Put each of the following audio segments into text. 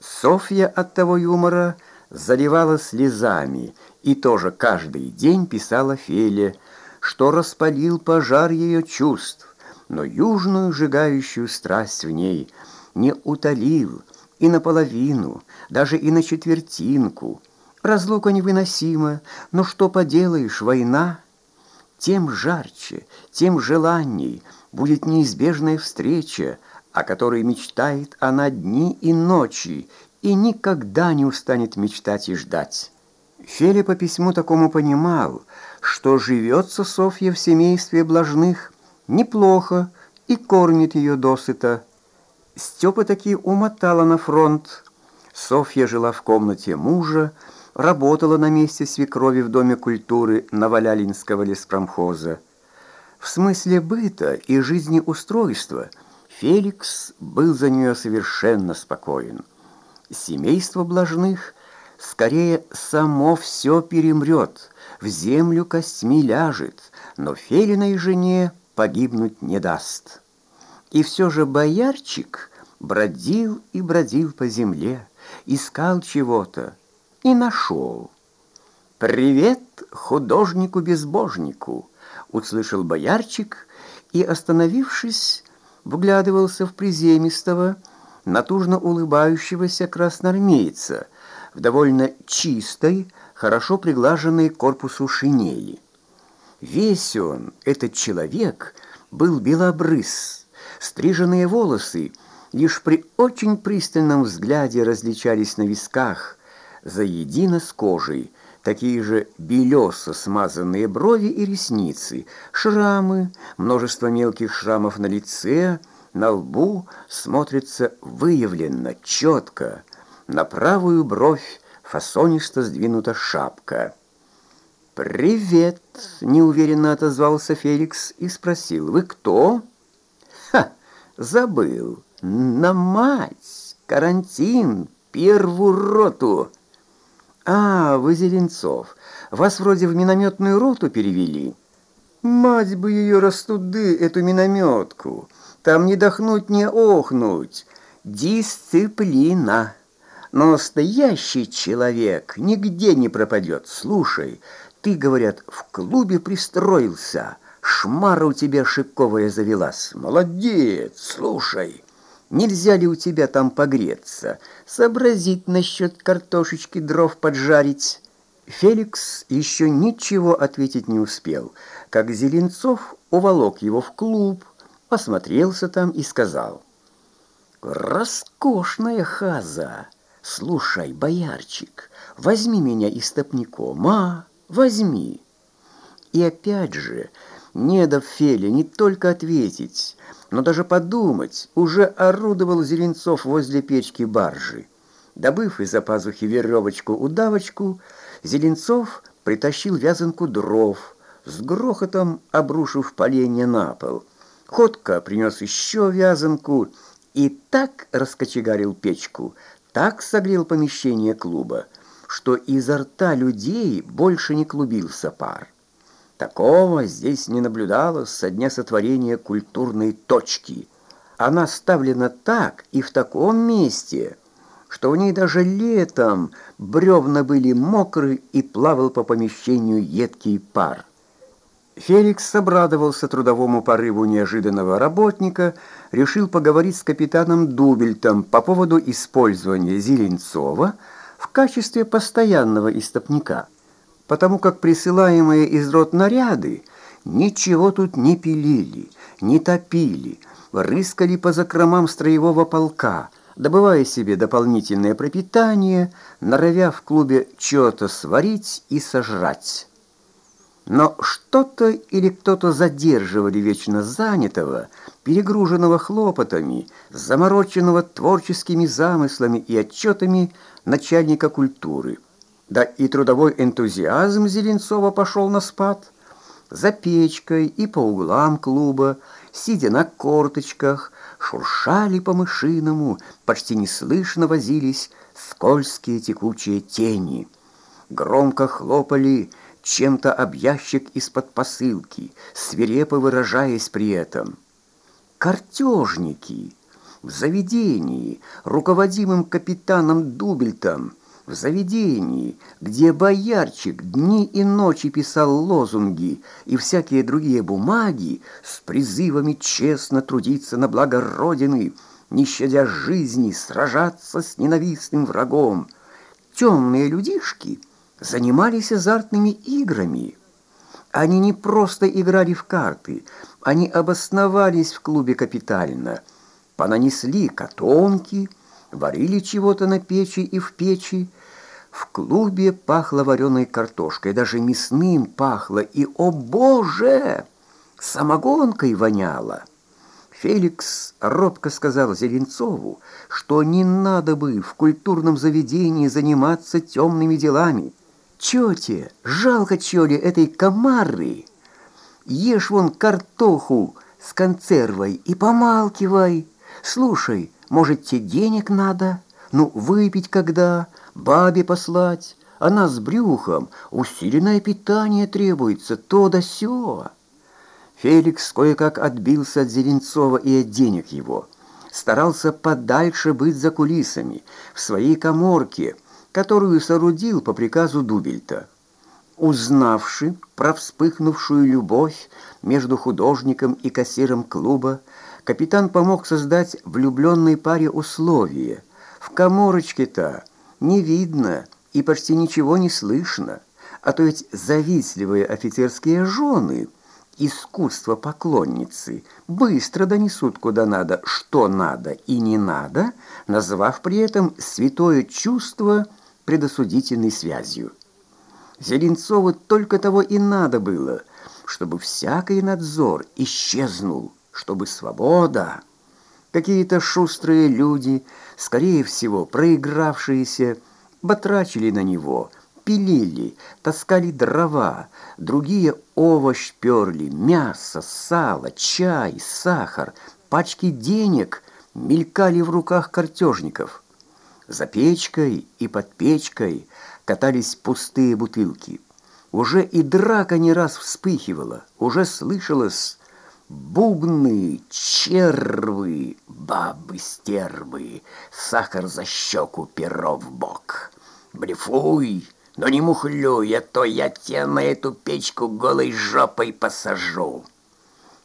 Софья от того юмора заливала слезами и тоже каждый день писала Феле, что распалил пожар ее чувств, но южную сжигающую страсть в ней не утолил и наполовину, даже и на четвертинку. Разлука невыносима, но что поделаешь, война? Тем жарче, тем желанней будет неизбежная встреча, о которой мечтает она дни и ночи, и никогда не устанет мечтать и ждать. Феля по письму такому понимал, что живется Софья в семействе блажных неплохо и кормит ее досыта. Степа таки умотала на фронт. Софья жила в комнате мужа, работала на месте свекрови в Доме культуры Новолялинского леспромхоза. В смысле быта и жизнеустройства Феликс был за нее совершенно спокоен. Семейство блажных скорее само все перемрет, в землю костьми ляжет, но Фелиной жене погибнуть не даст. И все же боярчик бродил и бродил по земле, искал чего-то и нашел. «Привет художнику-безбожнику!» — услышал боярчик и, остановившись, вглядывался в приземистого, натужно улыбающегося красноармейца в довольно чистой, хорошо приглаженной корпусу шинели. Весь он, этот человек, был белобрыс, стриженные волосы лишь при очень пристальном взгляде различались на висках, заедино с кожей, такие же белесо смазанные брови и ресницы, шрамы, множество мелких шрамов на лице — на лбу смотрится выявленно, четко. На правую бровь фасонисто сдвинута шапка. «Привет!» — неуверенно отозвался Феликс и спросил. «Вы кто?» «Ха! Забыл! На мать! Карантин! Первую роту!» «А, вы Зеленцов! Вас вроде в минометную роту перевели?» «Мать бы ее растуды, эту минометку!» Там не дохнуть, не охнуть. Дисциплина. Но настоящий человек нигде не пропадет. Слушай, ты, говорят, в клубе пристроился. Шмара у тебя шиковая завелась. Молодец, слушай. Нельзя ли у тебя там погреться? Сообразить насчет картошечки дров поджарить? Феликс еще ничего ответить не успел, как Зеленцов уволок его в клуб, осмотрелся там и сказал. «Роскошная хаза! Слушай, боярчик, возьми меня истопником, а? Возьми!» И опять же, не дав Феле не только ответить, но даже подумать, уже орудовал Зеленцов возле печки баржи. Добыв из-за пазухи веревочку-удавочку, Зеленцов притащил вязанку дров, с грохотом обрушив поленья на пол — Котка принес еще вязанку и так раскочегарил печку, так согрел помещение клуба, что изо рта людей больше не клубился пар. Такого здесь не наблюдалось со дня сотворения культурной точки. Она ставлена так и в таком месте, что в ней даже летом бревна были мокры и плавал по помещению едкий пар. Феликс обрадовался трудовому порыву неожиданного работника, решил поговорить с капитаном Дубельтом по поводу использования Зеленцова в качестве постоянного истопника, потому как присылаемые из рот наряды ничего тут не пилили, не топили, рыскали по закромам строевого полка, добывая себе дополнительное пропитание, норовя в клубе что-то сварить и сожрать. Но что-то или кто-то задерживали вечно занятого, перегруженного хлопотами, замороченного творческими замыслами и отчетами начальника культуры. Да и трудовой энтузиазм Зеленцова пошел на спад. За печкой и по углам клуба, сидя на корточках, шуршали по-мышиному, почти неслышно возились скользкие текучие тени. Громко хлопали чем-то об ящик из-под посылки, свирепо выражаясь при этом. «Картежники! в заведении, руководимым капитаном Дубельтом, в заведении, где боярчик дни и ночи писал лозунги и всякие другие бумаги с призывами честно трудиться на благо Родины, не щадя жизни, сражаться с ненавистным врагом. Темные людишки занимались азартными играми. Они не просто играли в карты, они обосновались в клубе капитально, понанесли котомки, варили чего-то на печи и в печи, в клубе пахло вареной картошкой, даже мясным пахло, и, о боже, самогонкой воняло. Феликс робко сказал Зеленцову, что не надо бы в культурном заведении заниматься темными делами. «Тете, жалко, чё ли, этой комары? Ешь вон картоху с консервой и помалкивай. Слушай, может, тебе денег надо? Ну, выпить когда?» Бабе послать. Она с брюхом, усиленное питание требуется, то да сё. Феликс кое-как отбился от Зеленцова и от денег его. Старался подальше быть за кулисами, в своей коморке, которую соорудил по приказу Дубельта. Узнавши про вспыхнувшую любовь между художником и кассиром клуба, капитан помог создать влюбленной паре условия. В коморочке-то не видно и почти ничего не слышно, а то ведь завистливые офицерские жены, искусство поклонницы, быстро донесут куда надо, что надо и не надо, назвав при этом святое чувство предосудительной связью. Зеленцову только того и надо было, чтобы всякий надзор исчезнул, чтобы свобода... Какие-то шустрые люди, скорее всего, проигравшиеся, батрачили на него, пилили, таскали дрова, другие овощ перли, мясо, сало, чай, сахар, пачки денег мелькали в руках картежников. За печкой и под печкой катались пустые бутылки. Уже и драка не раз вспыхивала, уже слышалось Бубны, червы, бабы-стервы, Сахар за щеку, перо в бок. Блефуй, но не мухлюй, а то я тебя на эту печку голой жопой посажу.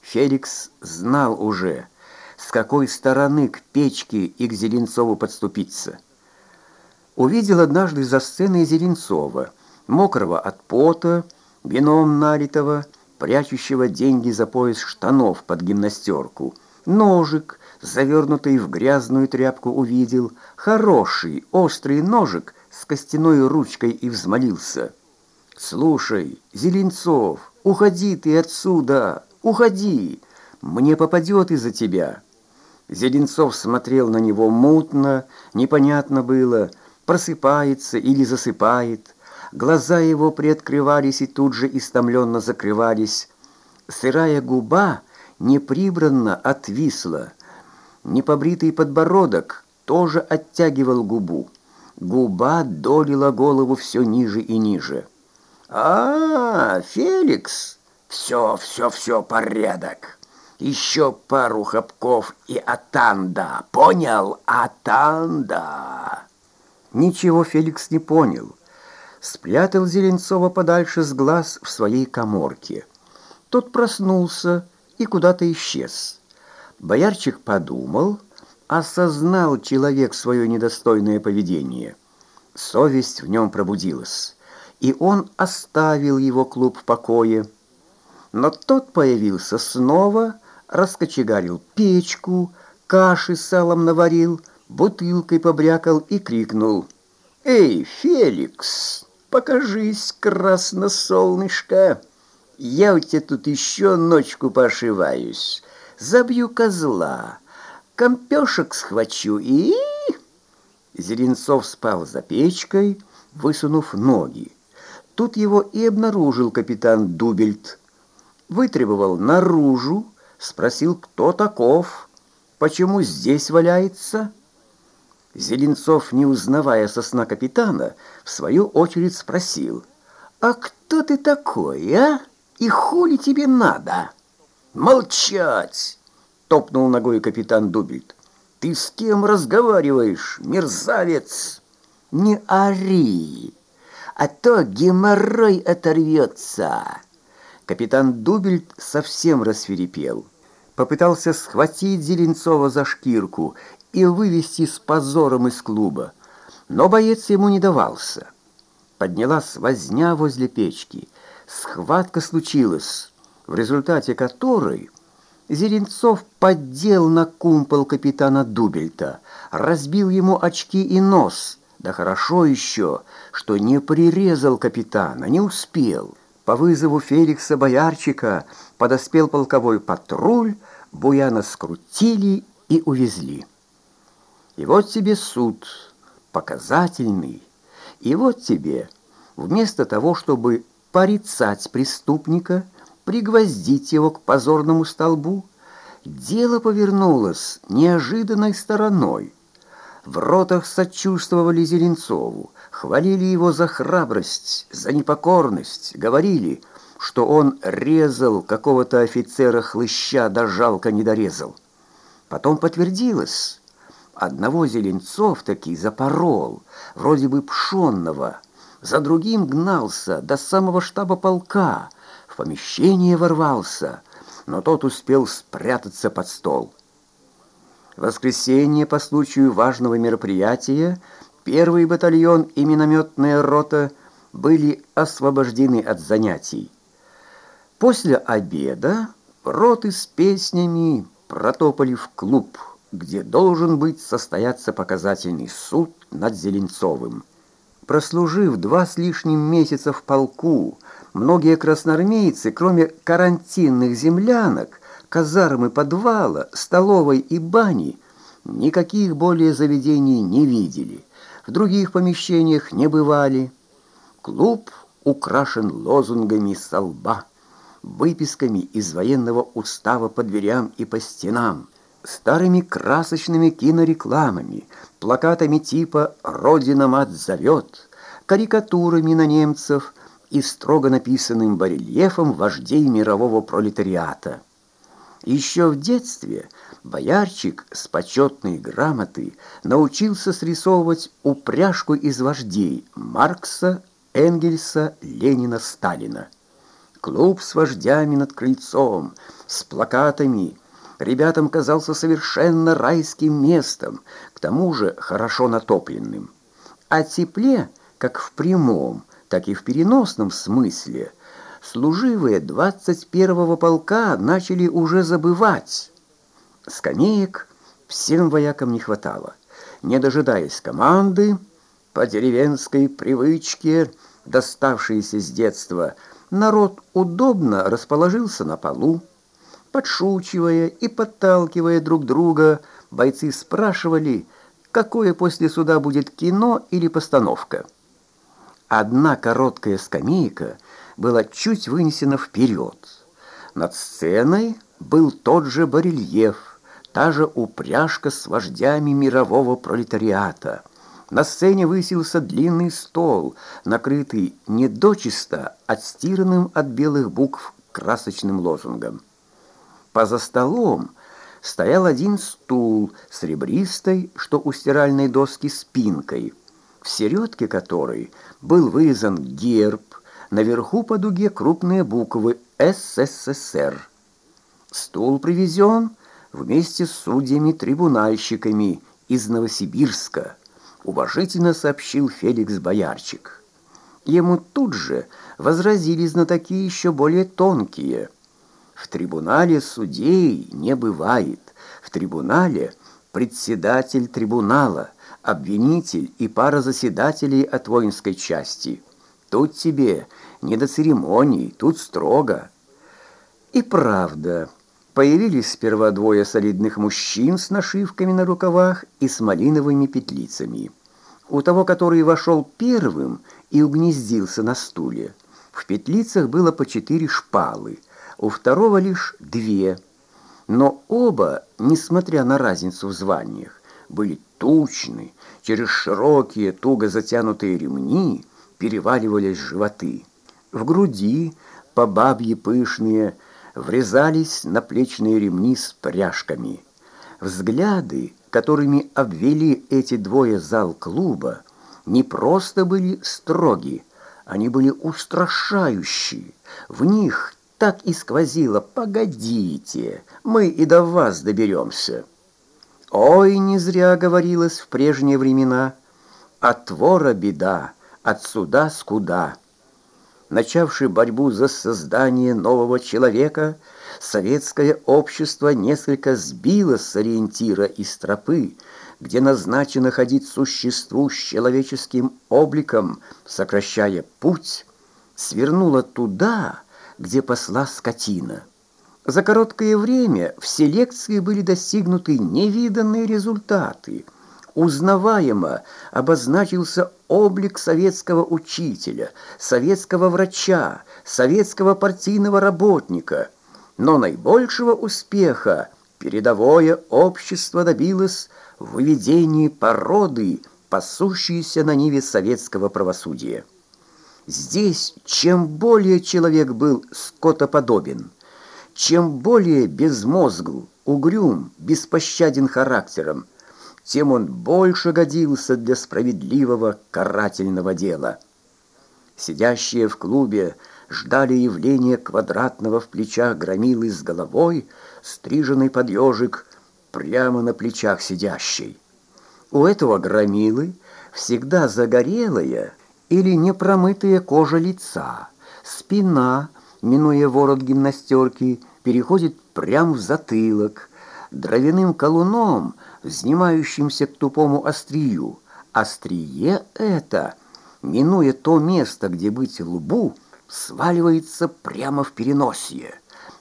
Феликс знал уже, с какой стороны к печке и к Зеленцову подступиться. Увидел однажды за сценой Зеленцова, мокрого от пота, вином налитого, прячущего деньги за пояс штанов под гимнастерку. Ножик, завернутый в грязную тряпку, увидел. Хороший, острый ножик с костяной ручкой и взмолился. «Слушай, Зеленцов, уходи ты отсюда, уходи, мне попадет из-за тебя». Зеленцов смотрел на него мутно, непонятно было, просыпается или засыпает. Глаза его приоткрывались и тут же истомленно закрывались. Сырая губа неприбранно отвисла. Непобритый подбородок тоже оттягивал губу. Губа долила голову все ниже и ниже. «А, Феликс! Все, все, все, порядок! Еще пару хапков и атанда! Понял? Атанда!» Ничего Феликс не понял спрятал Зеленцова подальше с глаз в своей коморке. Тот проснулся и куда-то исчез. Боярчик подумал, осознал человек свое недостойное поведение. Совесть в нем пробудилась, и он оставил его клуб в покое. Но тот появился снова, раскочегарил печку, каши салом наварил, бутылкой побрякал и крикнул «Эй, Феликс!» Покажись, красносолнышко. Я у тебя тут еще ночку пошиваюсь. Забью козла, компешек схвачу и... Зеленцов спал за печкой, высунув ноги. Тут его и обнаружил капитан Дубельт. Вытребовал наружу, спросил, кто таков, почему здесь валяется. Зеленцов, не узнавая сосна капитана, в свою очередь спросил, «А кто ты такой, а? И хули тебе надо?» «Молчать!» — топнул ногой капитан Дубельт. Ты с кем разговариваешь, мерзавец? Не ори, а то геморрой оторвется. Капитан Дубельт совсем рассверепел. Попытался схватить Зеленцова за шкирку и вывести с позором из клуба. Но боец ему не давался. Поднялась возня возле печки. Схватка случилась, в результате которой Зеленцов поддел на кумпол капитана Дубельта, разбил ему очки и нос. Да хорошо еще, что не прирезал капитана, не успел. По вызову Феликса Боярчика подоспел полковой патруль, Буяна скрутили и увезли. И вот тебе суд, показательный, и вот тебе, вместо того, чтобы порицать преступника, пригвоздить его к позорному столбу, дело повернулось неожиданной стороной. В ротах сочувствовали Зеленцову, хвалили его за храбрость, за непокорность, говорили, что он резал какого-то офицера хлыща, да жалко не дорезал. Потом подтвердилось, одного Зеленцов таки запорол, вроде бы пшенного, за другим гнался до самого штаба полка, в помещение ворвался, но тот успел спрятаться под стол. В воскресенье по случаю важного мероприятия первый батальон и минометная рота были освобождены от занятий. После обеда роты с песнями протопали в клуб, где должен быть состояться показательный суд над Зеленцовым. Прослужив два с лишним месяца в полку, многие красноармейцы, кроме карантинных землянок, казармы подвала, столовой и бани, никаких более заведений не видели в других помещениях не бывали. Клуб украшен лозунгами со лба, выписками из военного устава по дверям и по стенам, старыми красочными кинорекламами, плакатами типа «Родина мать зовет», карикатурами на немцев и строго написанным барельефом вождей мирового пролетариата. Еще в детстве боярчик с почетной грамоты научился срисовывать упряжку из вождей Маркса, Энгельса, Ленина, Сталина. Клуб с вождями над крыльцом, с плакатами, ребятам казался совершенно райским местом, к тому же хорошо натопленным. О тепле, как в прямом, так и в переносном смысле – служивые 21-го полка начали уже забывать. Скамеек всем воякам не хватало. Не дожидаясь команды, по деревенской привычке, доставшейся с детства, народ удобно расположился на полу. Подшучивая и подталкивая друг друга, бойцы спрашивали, какое после суда будет кино или постановка. Одна короткая скамейка — была чуть вынесена вперед. Над сценой был тот же барельеф, та же упряжка с вождями мирового пролетариата. На сцене высился длинный стол, накрытый не дочисто, отстиранным от белых букв красочным лозунгом. Поза столом стоял один стул с ребристой, что у стиральной доски спинкой, в середке которой был вырезан герб, Наверху по дуге крупные буквы «СССР». Стул привезен вместе с судьями-трибунальщиками из Новосибирска, уважительно сообщил Феликс Боярчик. Ему тут же возразили знатоки еще более тонкие. В трибунале судей не бывает. В трибунале председатель трибунала, обвинитель и пара заседателей от воинской части – Тут тебе не до церемоний, тут строго. И правда, появились сперва двое солидных мужчин с нашивками на рукавах и с малиновыми петлицами. У того, который вошел первым и угнездился на стуле, в петлицах было по четыре шпалы, у второго лишь две. Но оба, несмотря на разницу в званиях, были тучны, через широкие, туго затянутые ремни – переваливались животы. В груди, по бабье пышные, врезались наплечные ремни с пряжками. Взгляды, которыми обвели эти двое зал клуба, не просто были строги, они были устрашающие. В них так и сквозило «погодите, мы и до вас доберемся». Ой, не зря говорилось в прежние времена «от вора беда, от суда скуда». Начавший борьбу за создание нового человека, советское общество несколько сбило с ориентира и стропы, где назначено ходить существу с человеческим обликом, сокращая путь, свернуло туда, где посла скотина. За короткое время в селекции были достигнуты невиданные результаты. Узнаваемо обозначился облик советского учителя, советского врача, советского партийного работника. Но наибольшего успеха передовое общество добилось в выведении породы, пасущейся на ниве советского правосудия. Здесь чем более человек был скотоподобен, чем более безмозгл, угрюм, беспощаден характером, тем он больше годился для справедливого карательного дела. Сидящие в клубе ждали явления квадратного в плечах громилы с головой, стриженный под ежик, прямо на плечах сидящей. У этого громилы всегда загорелая, или непромытая кожа лица. Спина, минуя ворот гимнастерки, переходит прямо в затылок, дровяным колуном, взнимающимся к тупому острию. Острие это, минуя то место, где быть лбу, сваливается прямо в переносие.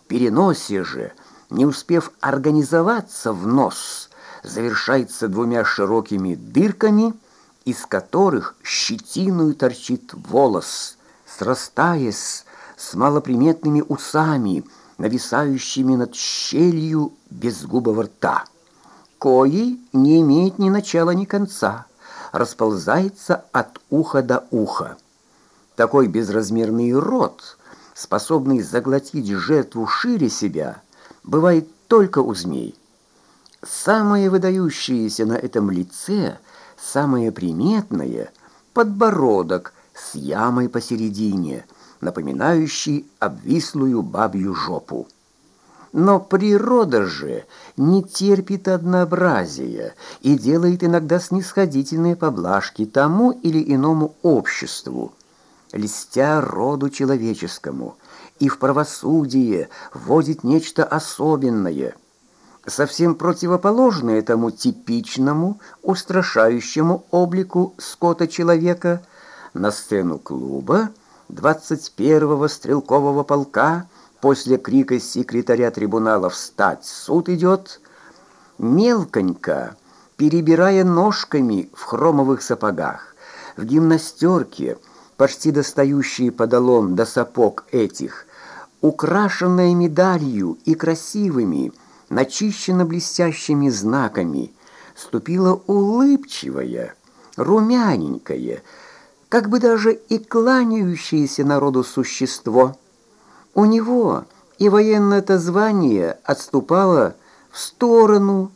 Переносие же, не успев организоваться в нос, завершается двумя широкими дырками – из которых щетиную торчит волос, срастаясь с малоприметными усами, нависающими над щелью безгубого рта. Кои не имеет ни начала, ни конца, расползается от уха до уха. Такой безразмерный рот, способный заглотить жертву шире себя, бывает только у змей. Самое выдающееся на этом лице – Самое приметное — подбородок с ямой посередине, напоминающий обвислую бабью жопу. Но природа же не терпит однообразия и делает иногда снисходительные поблажки тому или иному обществу, льстя роду человеческому, и в правосудие вводит нечто особенное — совсем противоположное тому типичному, устрашающему облику скота-человека, на сцену клуба 21-го стрелкового полка после крика секретаря трибунала «Встать! Суд идет!» мелконько, перебирая ножками в хромовых сапогах, в гимнастерке, почти достающие подолом до сапог этих, украшенная медалью и красивыми, начищена блестящими знаками, ступила улыбчивая, румяненькая, как бы даже и кланяющееся народу существо. У него и военное-то звание отступало в сторону,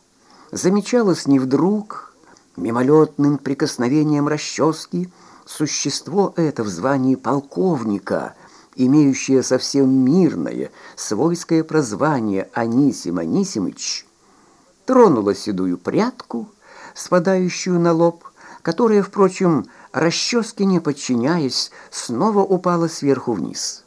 замечалось не вдруг, мимолетным прикосновением расчески, существо это в звании полковника — имеющее совсем мирное, свойское прозвание Анисим Анисимыч, тронула седую прядку, спадающую на лоб, которая, впрочем, расческе не подчиняясь, снова упала сверху вниз.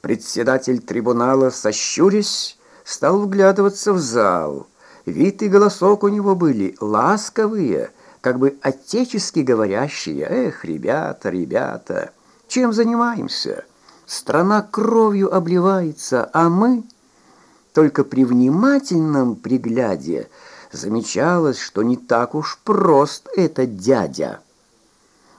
Председатель трибунала, сощурясь, стал вглядываться в зал. Вид и голосок у него были ласковые, как бы отечески говорящие «Эх, ребята, ребята!» Чем занимаемся? Страна кровью обливается, а мы... Только при внимательном пригляде замечалось, что не так уж прост этот дядя.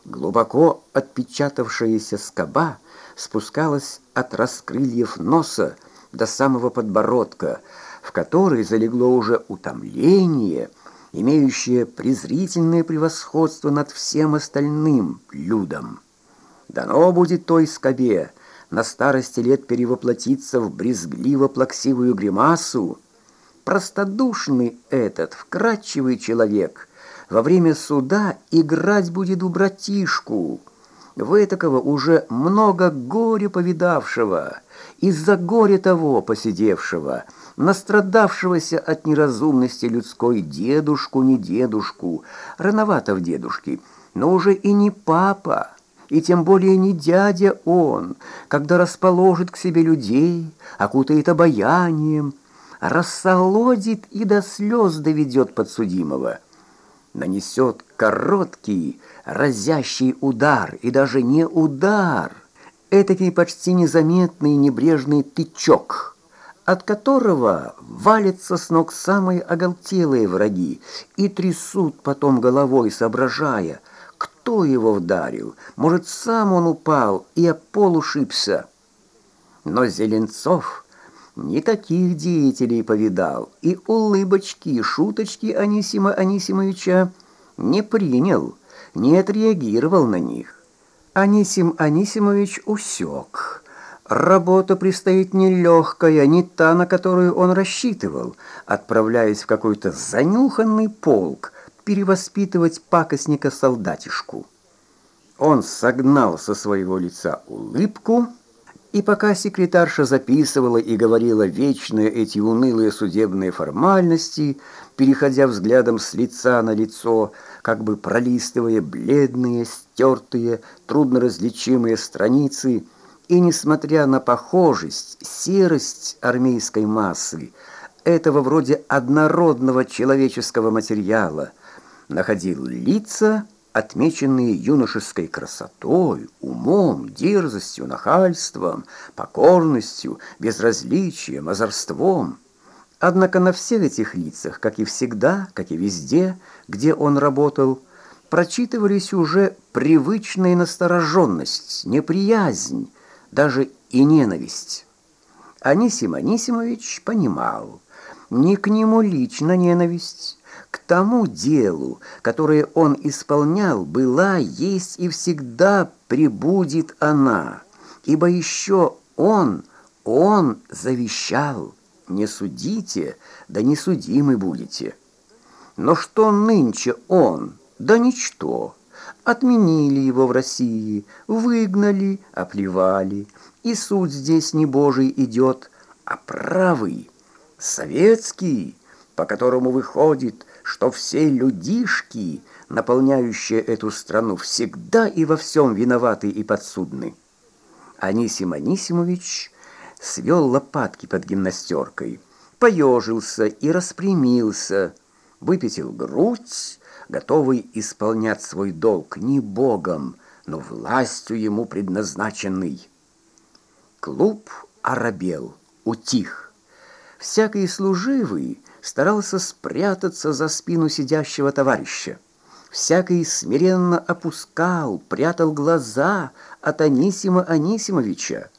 Глубоко отпечатавшаяся скоба спускалась от раскрыльев носа до самого подбородка, в который залегло уже утомление, имеющее презрительное превосходство над всем остальным людом. Дано будет той скобе на старости лет перевоплотиться в брезгливо-плаксивую гримасу, простодушный этот, вкрадчивый человек, во время суда играть будет у братишку, в этакого уже много горя повидавшего, из-за горя того посидевшего, настрадавшегося от неразумности людской дедушку, не дедушку, рановато в дедушке, но уже и не папа, и тем более не дядя он, когда расположит к себе людей, окутает обаянием, рассолодит и до слез доведет подсудимого, нанесет короткий, разящий удар, и даже не удар, этакий почти незаметный небрежный тычок, от которого валятся с ног самые оголтелые враги и трясут потом головой, соображая, кто его вдарил. Может, сам он упал и о пол ушибся. Но Зеленцов не таких деятелей повидал, и улыбочки, шуточки Анисима Анисимовича не принял, не отреагировал на них. Анисим Анисимович усек. Работа предстоит нелегкая, не та, на которую он рассчитывал, отправляясь в какой-то занюханный полк перевоспитывать пакостника-солдатишку. Он согнал со своего лица улыбку, и пока секретарша записывала и говорила вечные эти унылые судебные формальности, переходя взглядом с лица на лицо, как бы пролистывая бледные, стертые, трудноразличимые страницы, и, несмотря на похожесть, серость армейской массы, этого вроде однородного человеческого материала, находил лица, отмеченные юношеской красотой, умом, дерзостью, нахальством, покорностью, безразличием, озорством. Однако на всех этих лицах, как и всегда, как и везде, где он работал, прочитывались уже привычная настороженность, неприязнь, даже и ненависть. Анисим Анисимович понимал, не к нему лично ненависть, к тому делу, которое он исполнял, была, есть и всегда прибудет она, ибо еще он, он завещал, не судите, да не судимы будете. Но что нынче он, да ничто, отменили его в России, выгнали, оплевали, и суд здесь не Божий идет, а правый, советский, по которому выходит, что все людишки, наполняющие эту страну, всегда и во всем виноваты и подсудны. Анисим Анисимович свел лопатки под гимнастеркой, поежился и распрямился, выпятил грудь, готовый исполнять свой долг не Богом, но властью ему предназначенный. Клуб оробел, утих. Всякий служивый старался спрятаться за спину сидящего товарища. Всякий смиренно опускал, прятал глаза от Анисима Анисимовича,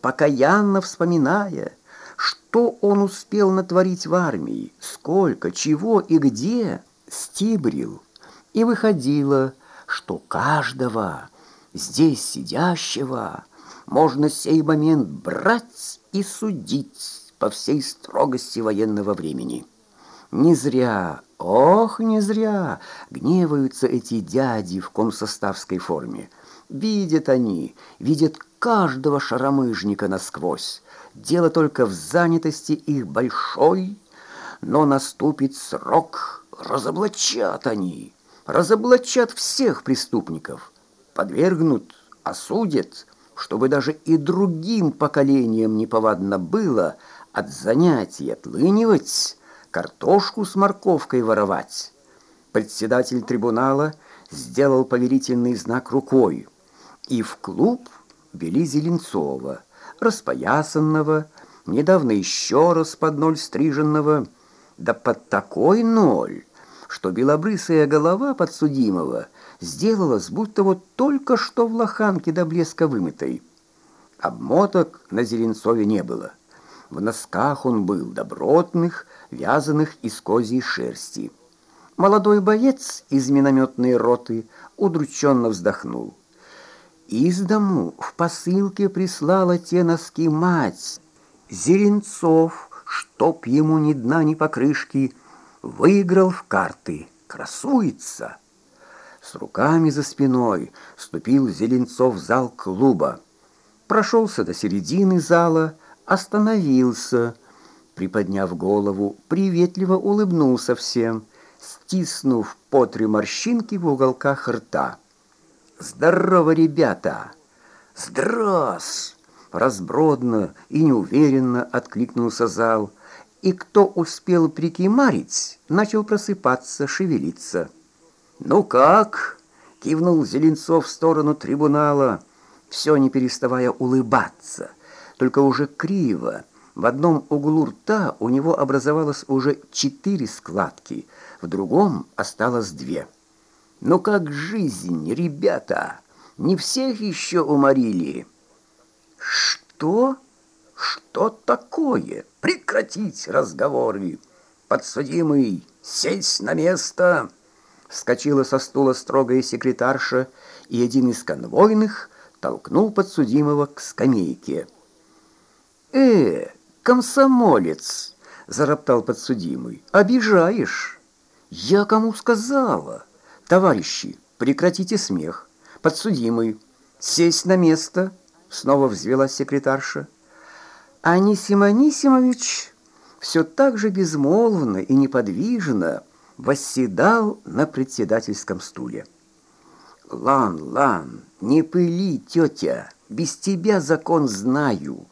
покаянно вспоминая, что он успел натворить в армии, сколько, чего и где, стибрил. И выходило, что каждого здесь сидящего можно сей момент брать и судить по всей строгости военного времени. Не зря, ох, не зря гневаются эти дяди в комсоставской форме. Видят они, видят каждого шаромыжника насквозь. Дело только в занятости их большой, но наступит срок, разоблачат они, разоблачат всех преступников, подвергнут, осудят, чтобы даже и другим поколениям неповадно было от занятий отлынивать, картошку с морковкой воровать. Председатель трибунала сделал поверительный знак рукой, и в клуб вели Зеленцова, распоясанного, недавно еще раз под ноль стриженного, да под такой ноль, что белобрысая голова подсудимого сделалась, будто вот только что в лоханке до блеска вымытой. Обмоток на Зеленцове не было. В носках он был добротных, вязаных из козьей шерсти. Молодой боец из минометной роты удрученно вздохнул. Из дому в посылке прислала те носки мать. Зеленцов, чтоб ему ни дна, ни покрышки, выиграл в карты, красуется. С руками за спиной вступил Зеленцов в зал клуба. Прошелся до середины зала, остановился, приподняв голову, приветливо улыбнулся всем, стиснув по три морщинки в уголках рта. «Здорово, ребята!» «Здрас!» Разбродно и неуверенно откликнулся зал, и кто успел прикимарить, начал просыпаться, шевелиться. «Ну как?» — кивнул Зеленцов в сторону трибунала, все не переставая улыбаться, только уже криво. В одном углу рта у него образовалось уже четыре складки, в другом осталось две. «Ну как жизнь, ребята? Не всех еще уморили?» «Что? Что такое? Прекратить разговоры! Подсудимый, сесть на место!» Вскочила со стула строгая секретарша, и один из конвойных толкнул подсудимого к скамейке. «Э, комсомолец!» — зароптал подсудимый. «Обижаешь!» «Я кому сказала?» «Товарищи, прекратите смех!» «Подсудимый, сесть на место!» Снова взвелась секретарша. Анисим Анисимович все так же безмолвно и неподвижно восседал на председательском стуле. «Лан, Лан, не пыли, тетя, без тебя закон знаю», —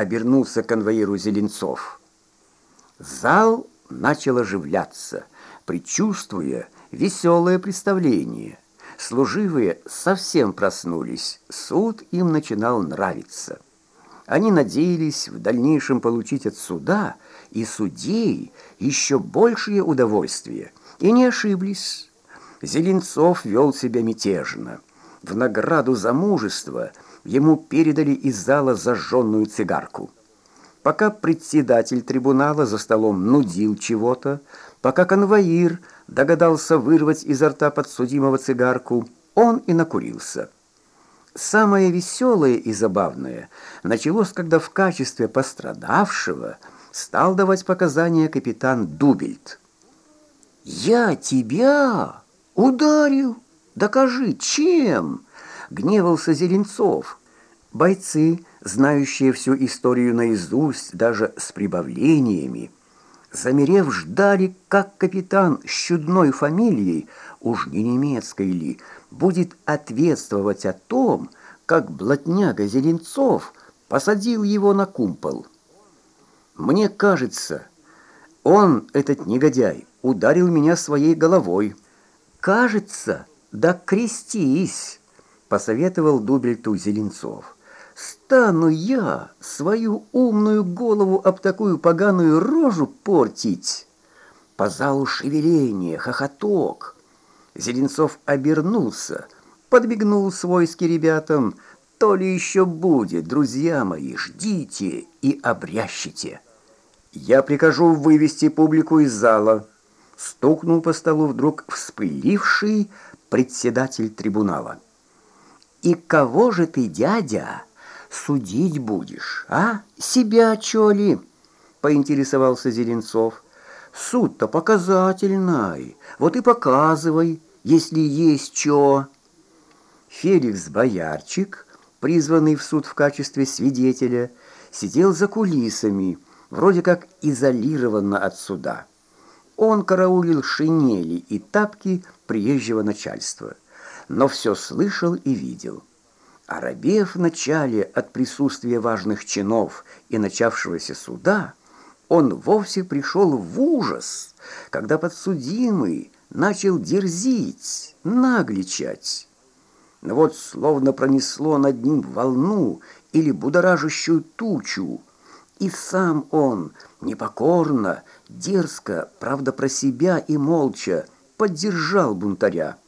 обернулся конвоиру Зеленцов. Зал начал оживляться, предчувствуя веселое представление. Служивые совсем проснулись, суд им начинал нравиться. Они надеялись в дальнейшем получить от суда и судей еще большее удовольствие, и не ошиблись. Зеленцов вел себя мятежно. В награду за мужество ему передали из зала зажженную цигарку. Пока председатель трибунала за столом нудил чего-то, пока конвоир догадался вырвать изо рта подсудимого цигарку, он и накурился. Самое веселое и забавное началось, когда в качестве пострадавшего стал давать показания капитан Дубельт. «Я тебя ударил? Докажи, чем?» — гневался Зеленцов. Бойцы, знающие всю историю наизусть, даже с прибавлениями, замерев, ждали, как капитан с чудной фамилией, уж не немецкой ли, будет ответствовать о том, как блатняга Зеленцов посадил его на кумпол. Мне кажется, он, этот негодяй, ударил меня своей головой. Кажется, да крестись, посоветовал Дубельту Зеленцов. Стану я свою умную голову об такую поганую рожу портить? По залу шевеление, хохоток. Зеленцов обернулся, подбегнул свойски ребятам. То ли еще будет, друзья мои, ждите и обрящите. Я прикажу вывести публику из зала. Стукнул по столу вдруг вспыливший председатель трибунала. «И кого же ты, дядя?» судить будешь, а? Себя чё ли?» — поинтересовался Зеленцов. «Суд-то показательный, вот и показывай, если есть чё». Феликс Боярчик, призванный в суд в качестве свидетеля, сидел за кулисами, вроде как изолированно от суда. Он караулил шинели и тапки приезжего начальства, но все слышал и видел. Оробев вначале от присутствия важных чинов и начавшегося суда, он вовсе пришел в ужас, когда подсудимый начал дерзить, нагличать. Но вот словно пронесло над ним волну или будоражащую тучу, и сам он непокорно, дерзко, правда про себя и молча, поддержал бунтаря.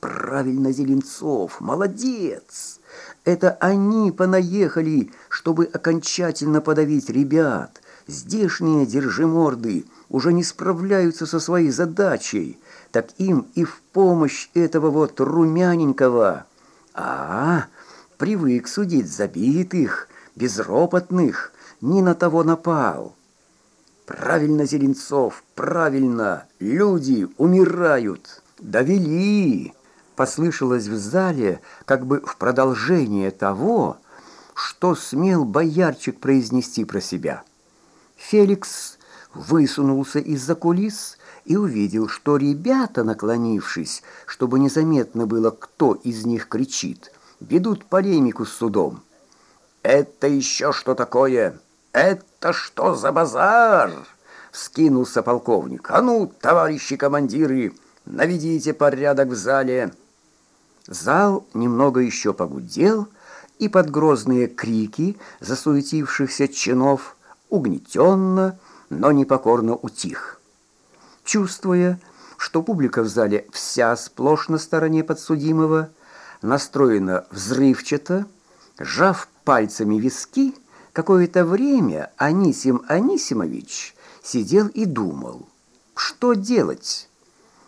«Правильно, Зеленцов, молодец!» Это они понаехали, чтобы окончательно подавить ребят. Здешние держиморды уже не справляются со своей задачей, так им и в помощь этого вот румяненького. А, привык судить забитых, безропотных, не на того напал. Правильно, Зеленцов, правильно, люди умирают. Довели, послышалось в зале, как бы в продолжение того, что смел боярчик произнести про себя. Феликс высунулся из-за кулис и увидел, что ребята, наклонившись, чтобы незаметно было, кто из них кричит, ведут полемику с судом. «Это еще что такое?» «Это что за базар?» — вскинулся полковник. «А ну, товарищи командиры, наведите порядок в зале!» Зал немного еще погудел, и под грозные крики засуетившихся чинов угнетенно, но непокорно утих. Чувствуя, что публика в зале вся сплошь на стороне подсудимого, настроена взрывчато, сжав пальцами виски, Какое-то время Анисим Анисимович сидел и думал, что делать?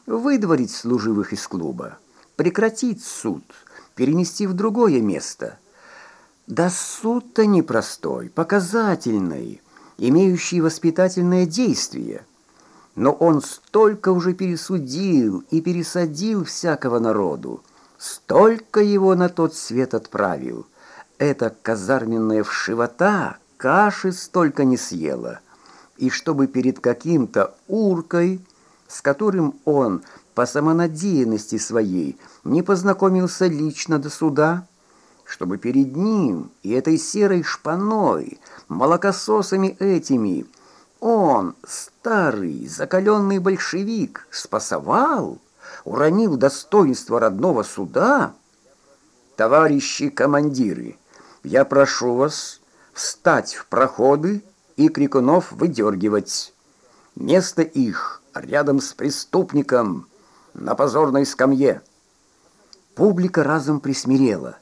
Выдворить служивых из клуба, прекратить суд, перенести в другое место. Да суд-то непростой, показательный, имеющий воспитательное действие. Но он столько уже пересудил и пересадил всякого народу, столько его на тот свет отправил – эта казарменная вшивота каши столько не съела, и чтобы перед каким-то уркой, с которым он по самонадеянности своей не познакомился лично до суда, чтобы перед ним и этой серой шпаной, молокососами этими, он, старый, закаленный большевик, спасовал, уронил достоинство родного суда, товарищи командиры, я прошу вас встать в проходы и крикунов выдергивать. Место их рядом с преступником на позорной скамье. Публика разом присмирела.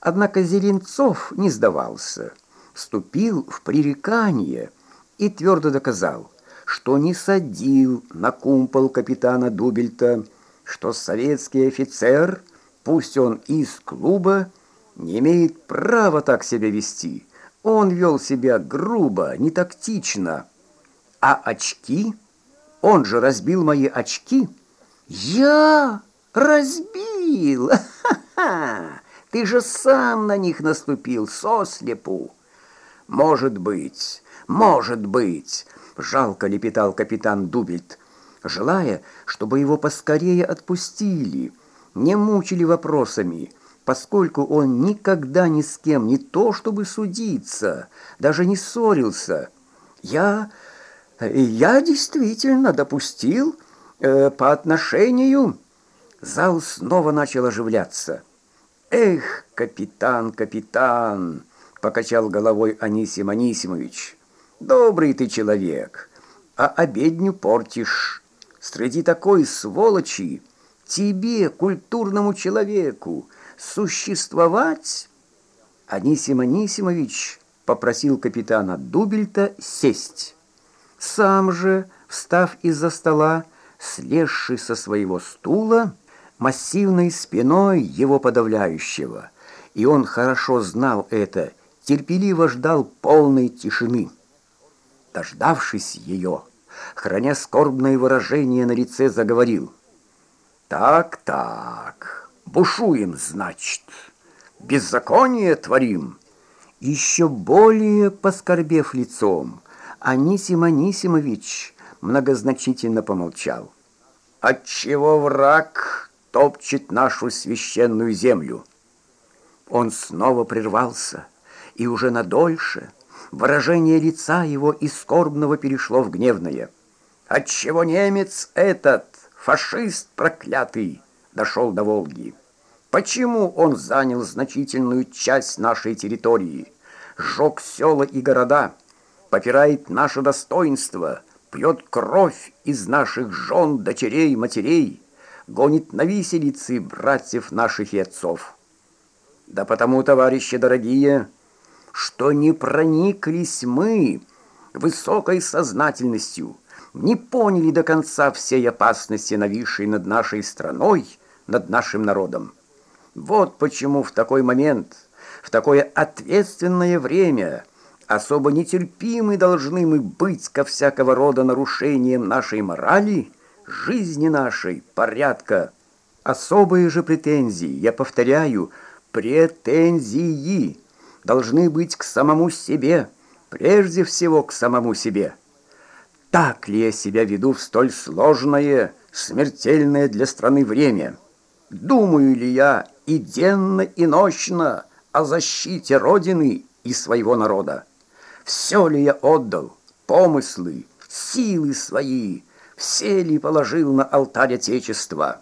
Однако Зеленцов не сдавался, вступил в пререкание и твердо доказал, что не садил на кумпол капитана Дубельта, что советский офицер, пусть он из клуба, не имеет права так себя вести. Он вел себя грубо, не тактично. А очки? Он же разбил мои очки. Я разбил! Ха-ха! Ты же сам на них наступил, сослепу. Может быть, может быть, жалко лепетал капитан Дубельт, желая, чтобы его поскорее отпустили, не мучили вопросами, поскольку он никогда ни с кем не то чтобы судиться, даже не ссорился. Я, я действительно допустил э, по отношению... Зал снова начал оживляться. «Эх, капитан, капитан!» — покачал головой Анисим Анисимович. «Добрый ты человек, а обедню портишь. Среди такой сволочи тебе, культурному человеку, существовать? Анисим Анисимович попросил капитана Дубельта сесть. Сам же, встав из-за стола, слезший со своего стула, массивной спиной его подавляющего, и он хорошо знал это, терпеливо ждал полной тишины. Дождавшись ее, храня скорбное выражение на лице, заговорил. «Так-так, Бушуем, значит, беззаконие творим. Еще более поскорбев лицом, Анисим Анисимович многозначительно помолчал. Отчего враг топчет нашу священную землю? Он снова прервался, и уже надольше выражение лица его из скорбного перешло в гневное. Отчего немец этот, фашист проклятый, дошел до Волги? Почему он занял значительную часть нашей территории, сжег села и города, попирает наше достоинство, пьет кровь из наших жен, дочерей, матерей, гонит на виселицы братьев наших и отцов? Да потому, товарищи дорогие, что не прониклись мы высокой сознательностью, не поняли до конца всей опасности, нависшей над нашей страной, над нашим народом. Вот почему в такой момент, в такое ответственное время особо нетерпимы должны мы быть ко всякого рода нарушениям нашей морали, жизни нашей, порядка. Особые же претензии, я повторяю, претензии должны быть к самому себе, прежде всего к самому себе. Так ли я себя веду в столь сложное, смертельное для страны время? Думаю ли я и денно, и нощно о защите Родины и своего народа? Все ли я отдал, помыслы, силы свои, все ли положил на алтарь Отечества –